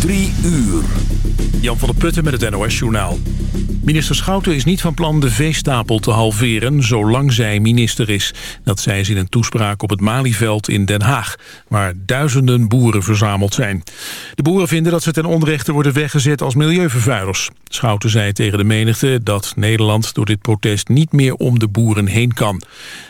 Drie uur. Jan van der Putten met het NOS-journaal. Minister Schouten is niet van plan de veestapel te halveren... zolang zij minister is. Dat zei ze in een toespraak op het Malieveld in Den Haag... waar duizenden boeren verzameld zijn. De boeren vinden dat ze ten onrechte worden weggezet als milieuvervuilers. Schouten zei tegen de menigte dat Nederland door dit protest... niet meer om de boeren heen kan.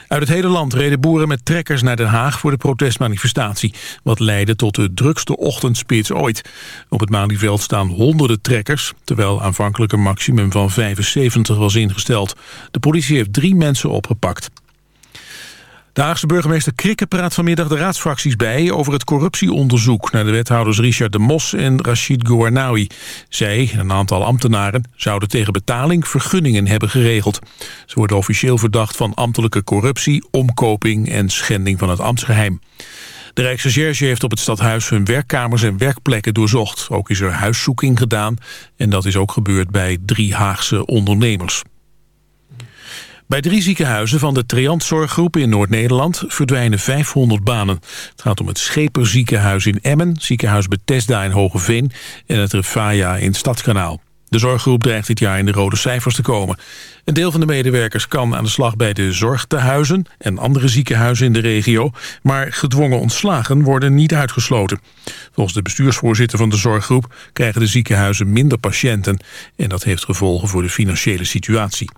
Uit het hele land reden boeren met trekkers naar Den Haag voor de protestmanifestatie, wat leidde tot de drukste ochtendspits ooit. Op het Malieveld staan honderden trekkers, terwijl aanvankelijk een maximum van 75 was ingesteld. De politie heeft drie mensen opgepakt. De Haagse burgemeester Krikke praat vanmiddag de raadsfracties bij... over het corruptieonderzoek naar de wethouders Richard de Mos en Rachid Gouarnaoui. Zij en een aantal ambtenaren zouden tegen betaling vergunningen hebben geregeld. Ze worden officieel verdacht van ambtelijke corruptie, omkoping en schending van het ambtsgeheim. De Rijksrecherche heeft op het stadhuis hun werkkamers en werkplekken doorzocht. Ook is er huiszoeking gedaan en dat is ook gebeurd bij drie Haagse ondernemers. Bij drie ziekenhuizen van de Triantzorggroep in Noord-Nederland verdwijnen 500 banen. Het gaat om het Scheperziekenhuis in Emmen, ziekenhuis Bethesda in Hogeveen en het Refaya in Stadskanaal. De zorggroep dreigt dit jaar in de rode cijfers te komen. Een deel van de medewerkers kan aan de slag bij de zorgtehuizen en andere ziekenhuizen in de regio, maar gedwongen ontslagen worden niet uitgesloten. Volgens de bestuursvoorzitter van de zorggroep krijgen de ziekenhuizen minder patiënten en dat heeft gevolgen voor de financiële situatie.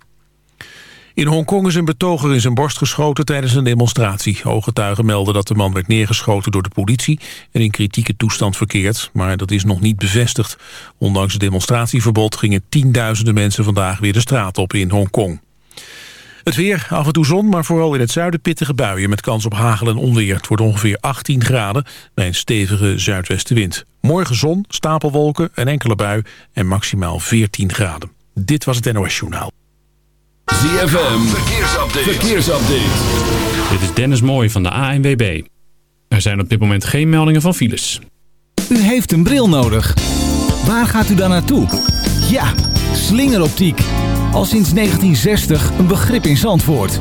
In Hongkong is een betoger in zijn borst geschoten tijdens een demonstratie. Ooggetuigen melden dat de man werd neergeschoten door de politie... en in kritieke toestand verkeert, maar dat is nog niet bevestigd. Ondanks het demonstratieverbod gingen tienduizenden mensen vandaag weer de straat op in Hongkong. Het weer, af en toe zon, maar vooral in het zuiden pittige buien... met kans op hagel en onweer. Het wordt ongeveer 18 graden bij een stevige zuidwestenwind. Morgen zon, stapelwolken, een enkele bui en maximaal 14 graden. Dit was het NOS Journaal. ZFM, verkeersupdate. verkeersupdate. Dit is Dennis Mooij van de ANWB. Er zijn op dit moment geen meldingen van files. U heeft een bril nodig. Waar gaat u dan naartoe? Ja, slingeroptiek. Al sinds 1960 een begrip in Zandvoort.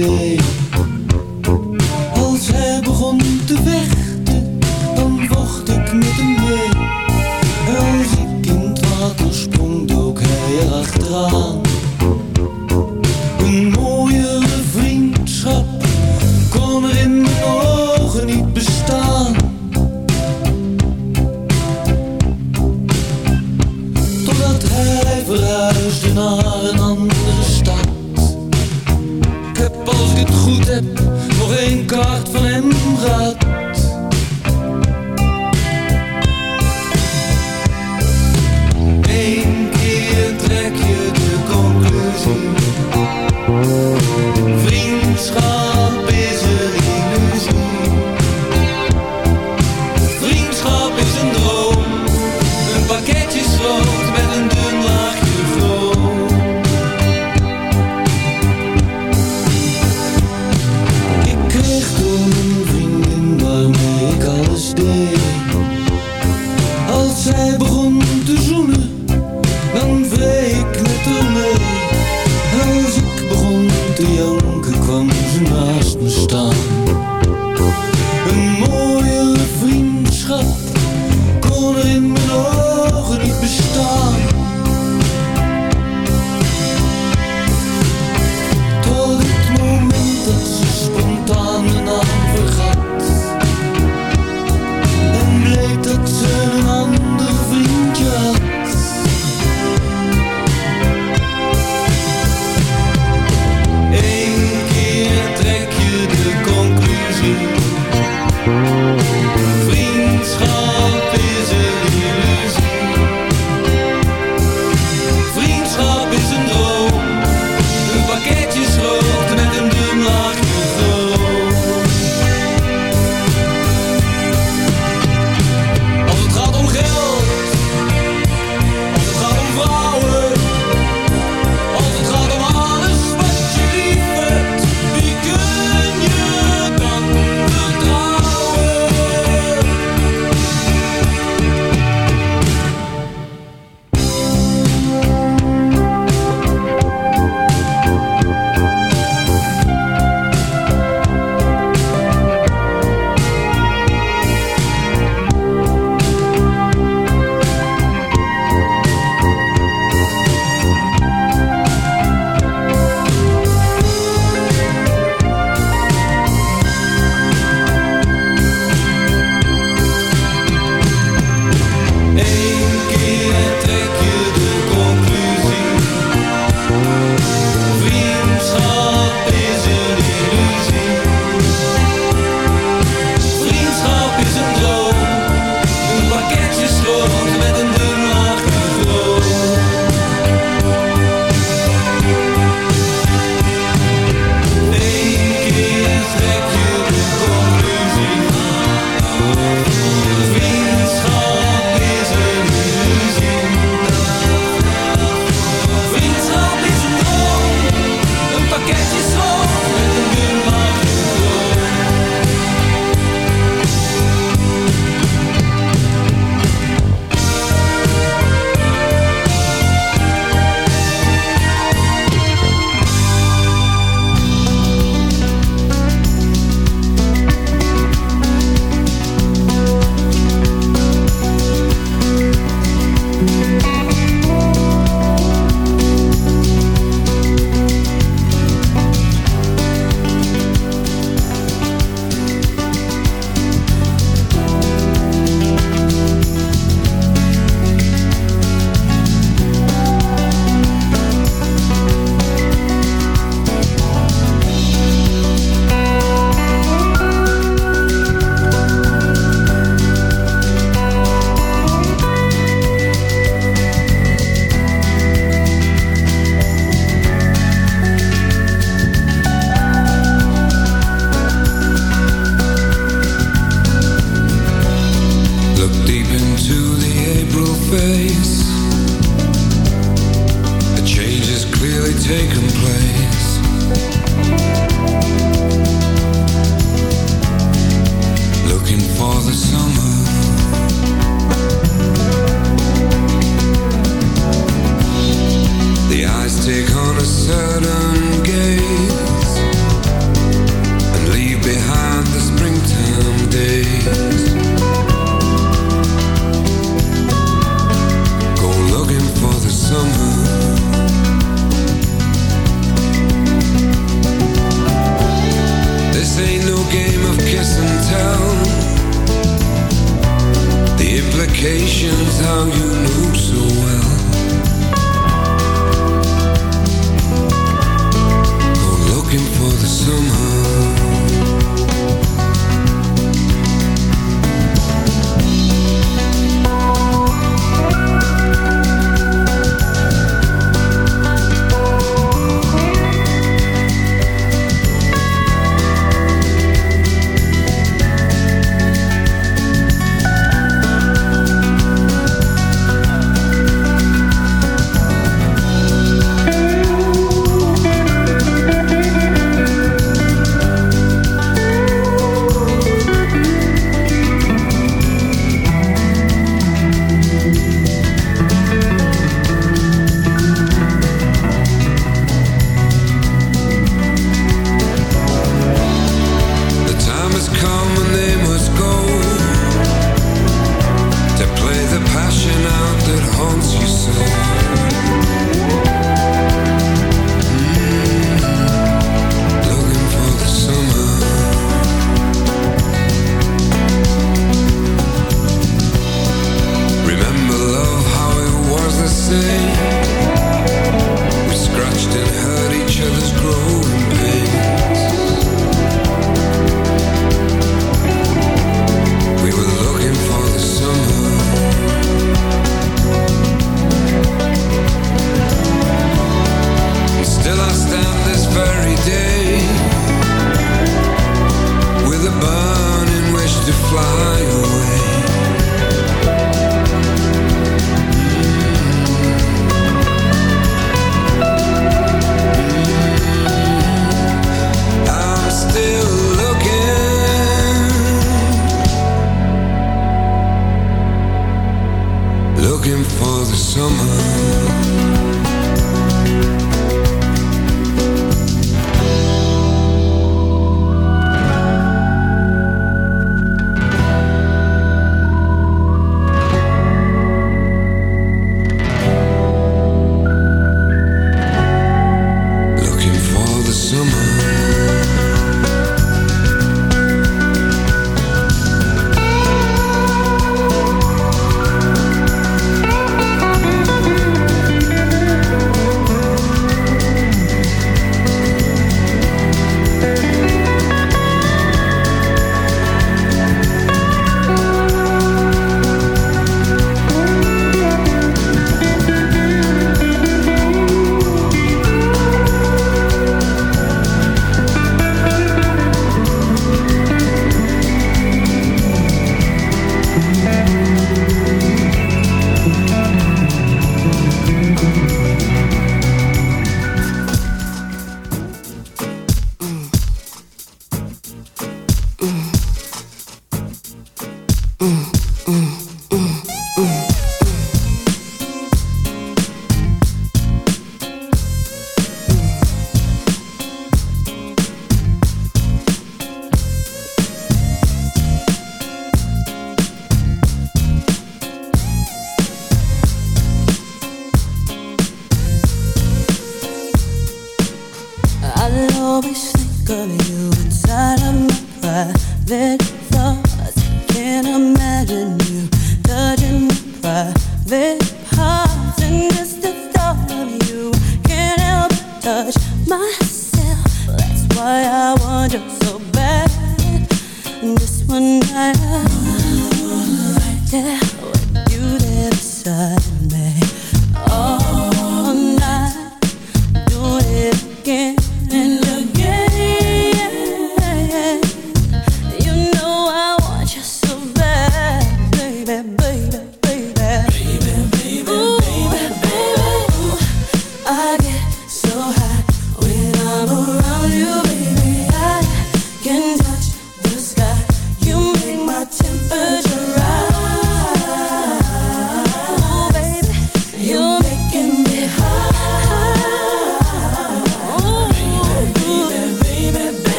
day. see.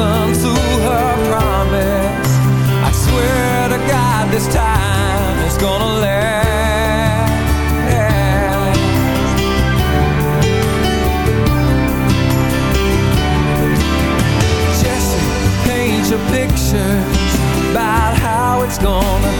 listen to her promise. I swear to God, this time it's gonna last. Jesse, paint your pictures about how it's gonna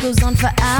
goes on for hours.